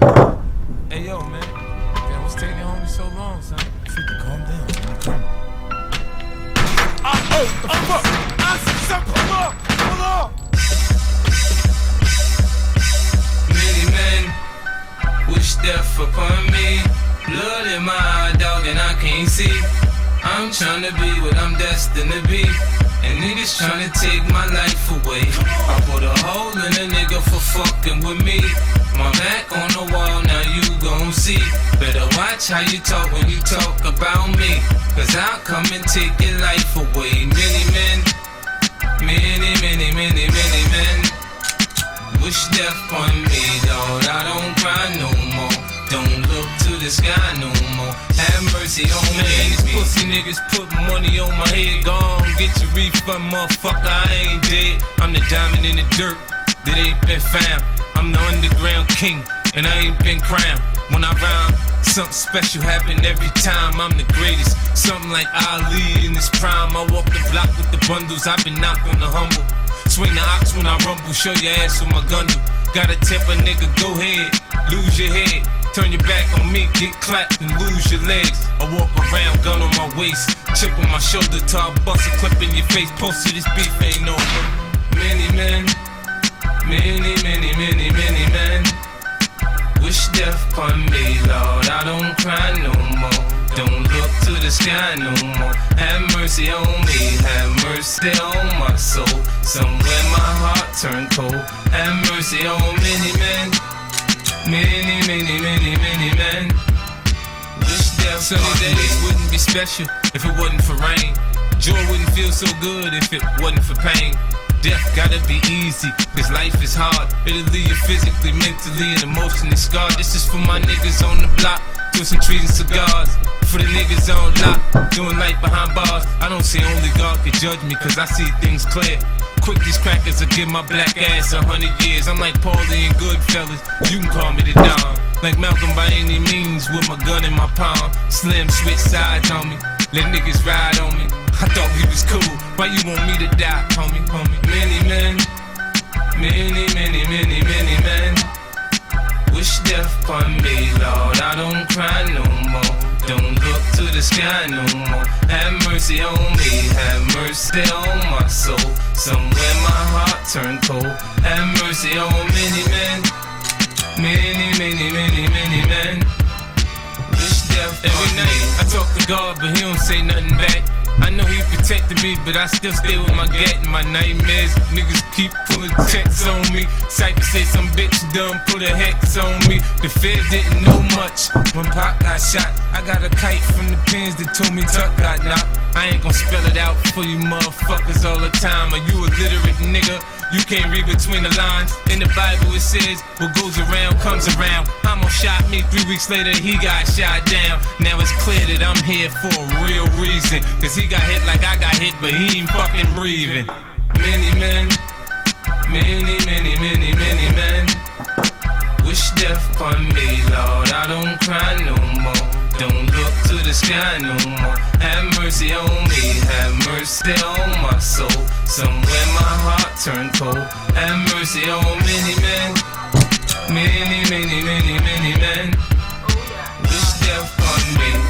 Hey yo, man. Damn, what's taking homie so long, son? Freaking calm down. man. Come. Ah, oh, the fuck? I see something. Hold on. Hold on. Many men wish death upon me. Blood in my eye, dog, and I can't see. I'm trying to be what I'm destined to be. And niggas trying to take my life away. I put a hole in a nigga for fucking with me. My back on the wall, now you gon' see. Better watch how you talk when you talk about me. Cause I'll come and take your life away. Many men, many, many, many, many men. Wish death on me, dawg. I don't cry no more. Don't look to the sky no more. Mercy on me. These pussy niggas put money on my head. Gone, get your refund, motherfucker. I ain't dead. I'm the diamond in the dirt that ain't been found. I'm the underground king, and I ain't been crowned. When I rhyme, something special happen every time. I'm the greatest. Something like Ali in his prime. I walk the block with the bundles. I've been knocked on the humble. Swing the ox when I rumble, show your ass with my gun. Gotta tip a nigga, go ahead, lose your head. Turn your back on me, get clapped and lose your legs. I walk around, gun on my waist, chip on my shoulder, I bust a clip in your face. Posted this beef ain't over. Many men, many, many, many, many men. Wish death upon me, Lord. I don't cry no more. Don't look to the sky no more. Have mercy on me, have mercy on my soul. Somewhere my heart turned cold. Have mercy on many men, many, many, many, many men. Sunny days wouldn't be special if it wasn't for rain. Joy wouldn't feel so good if it wasn't for pain. Death gotta be easy, cause life is hard. It'll leave you physically, mentally, and emotionally scarred. This is for my niggas on the block, some trees and cigars. For the niggas on lock, doing life behind bars. I don't see only God can judge me, cause I see things clear. Quick, these crackers will give my black ass a hundred years. I'm like Paulie and Goodfellas, you can call me the Don. Like Malcolm by any means, with my gun in my palm. Slim switch sides on me, let niggas ride on me. I thought we was cool, why you want me to die, homie, homie? Many men, many, many, many, many men. Wish death upon me, Lord. I don't cry no more. Don't look to the sky no more. Have mercy on me, have mercy on my soul. Somewhere my heart turned cold. Have mercy on many men, many, many, many, many men. Wish death Every night I talk to God, but He don't say nothing back. I know He protected me, but I still stay with my gat and my nightmares. Niggas keep pulling checks on me. Cypher say some bitch done put a hex on me. The feds didn't know much when Pac got shot. I got a kite from the pins that told me Tuck got knocked. I ain't gon' spell it out for you motherfuckers all the time. Are you a literate nigga? You can't read between the lines. In the Bible it says, what goes around comes around. I'ma shot me three weeks later, he got shot down. Now it's clear that I'm here for a real reason. Cause he got hit like I got hit, but he ain't fucking breathing. Many men, many, many, many, many men. Wish death upon me, Lord. I don't cry no more. Don't look to the sky no more. Have mercy on me, have mercy on my soul. Somewhere my heart turned cold. Have mercy on many men, many, many, many, many men. Wish death upon me.